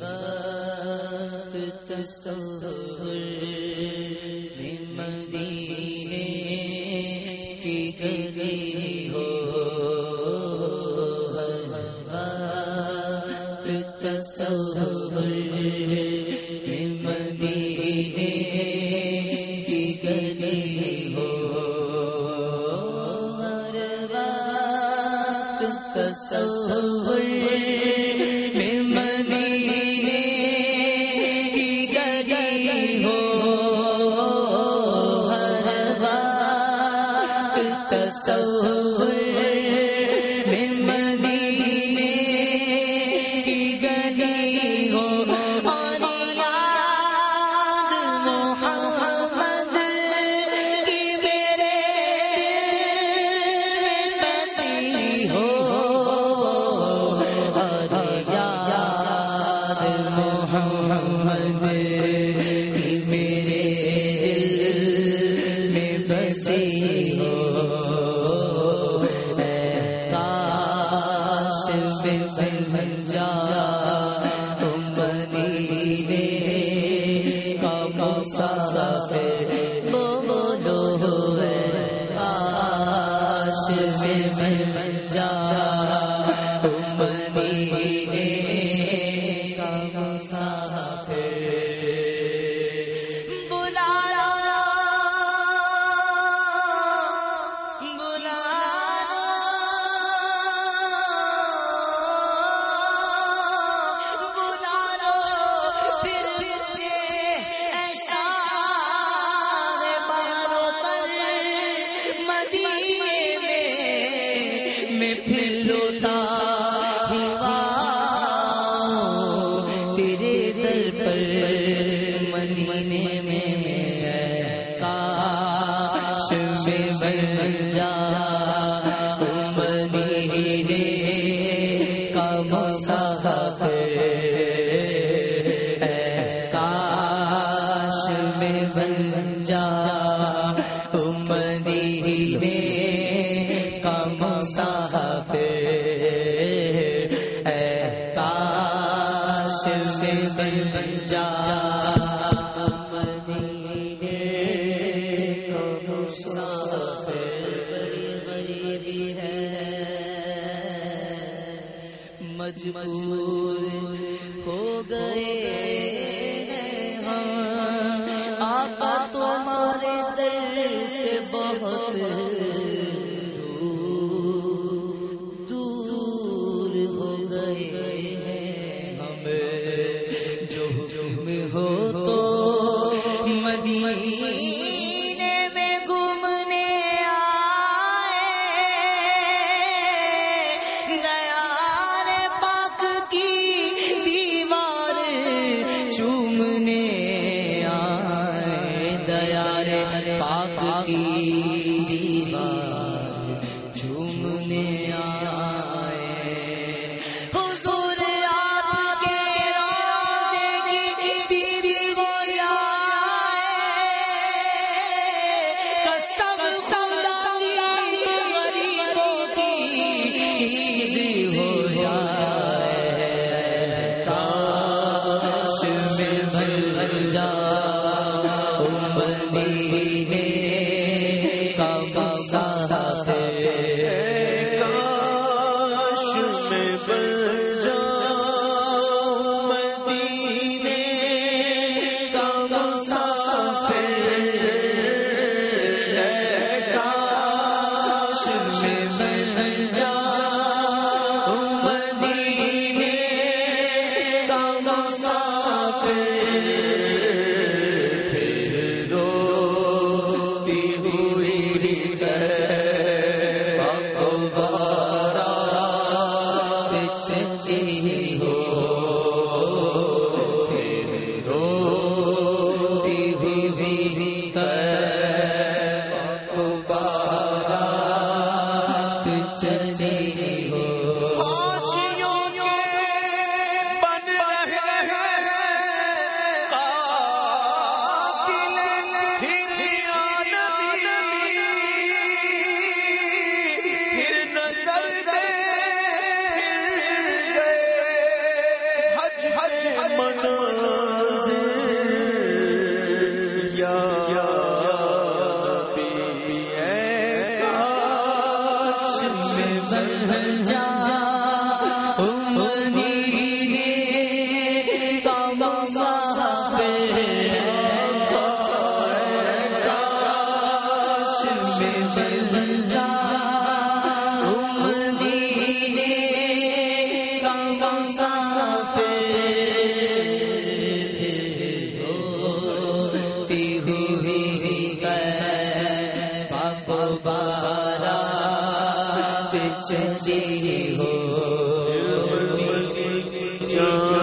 بات تصور مدینہ تصور میں سسا سے بولو ہے آش میں پھر روتا مجبور ہو گئے ہیں۔ ہاں آقا تمہارے در سے بہت سچی ہو۔ جان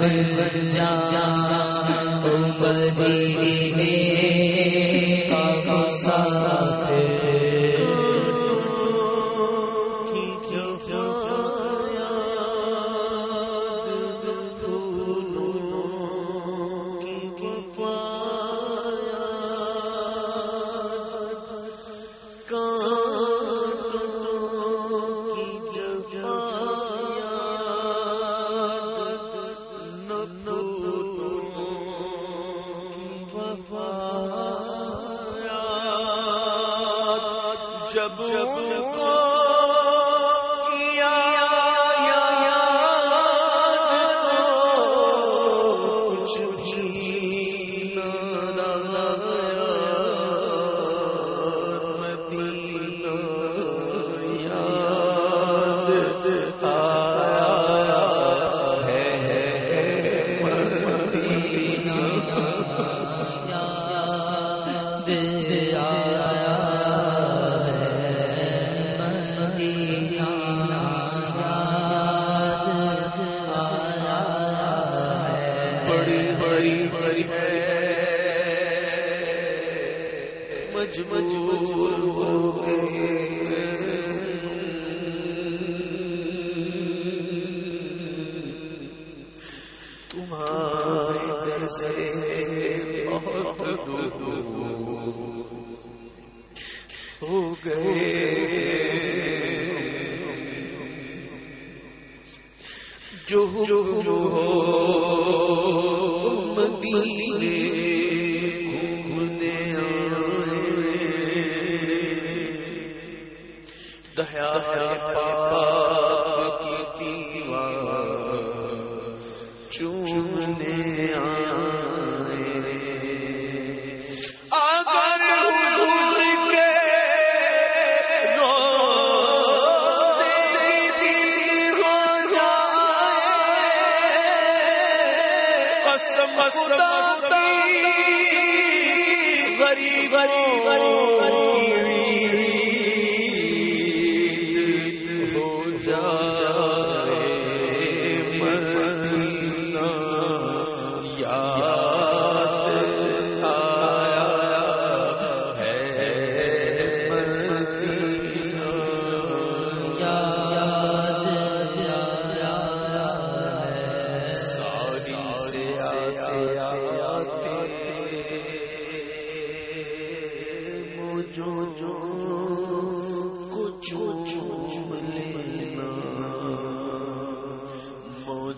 سے جا جا عمر دی جب, جب, جب جو ہو۔ غریب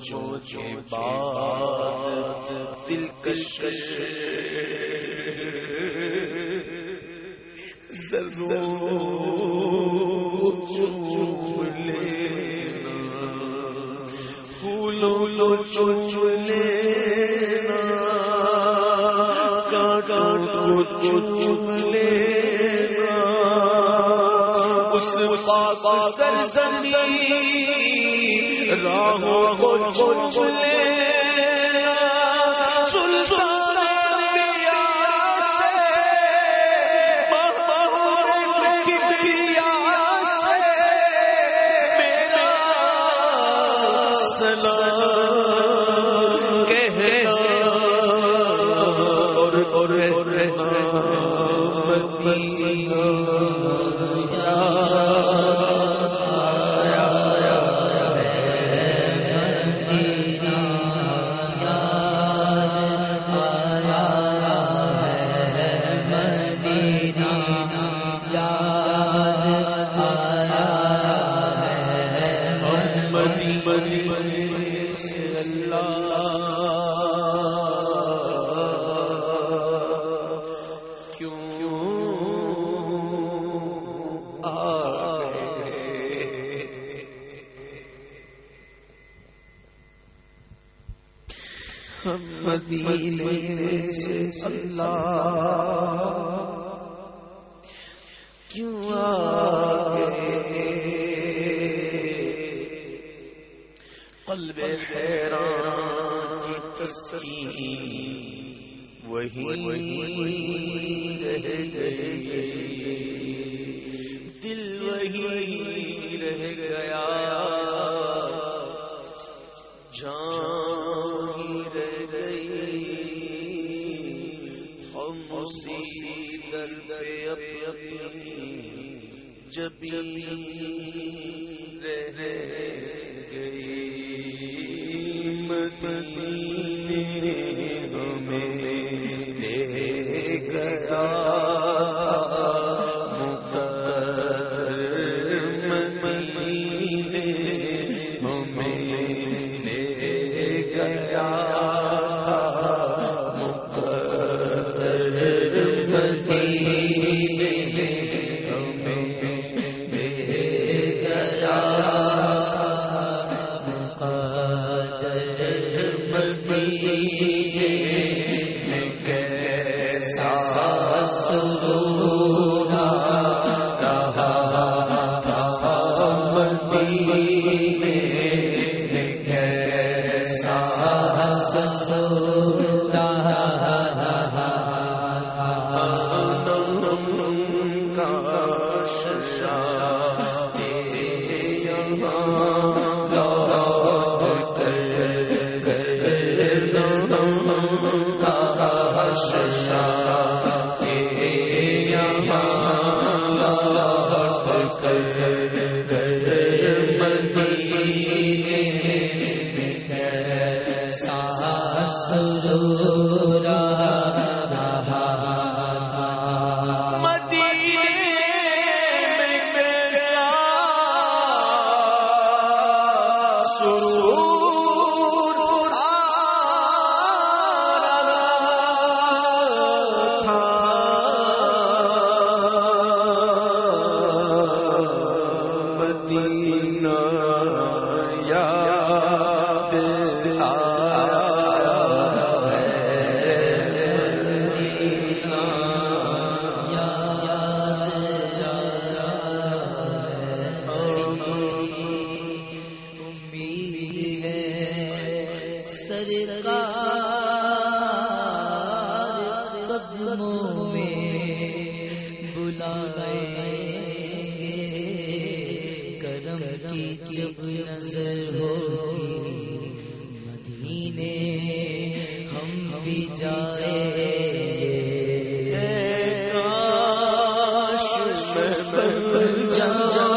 سوچے بات دلکش ضرور راہوں کو چل لے اللہ۔ کیوں سے اللہ۔ کیوں آ تسکین وہی رہ گئے۔ دل وہی ہاں کی جب نظر ہوگی مدینے ہم بھی جائے جاؤں۔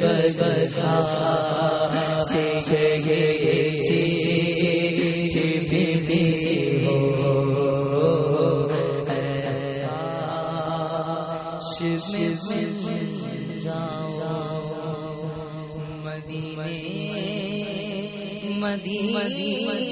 بدھا سیکھے گے جی بھی ہو شیش جاؤ مدی مدی مدی مدی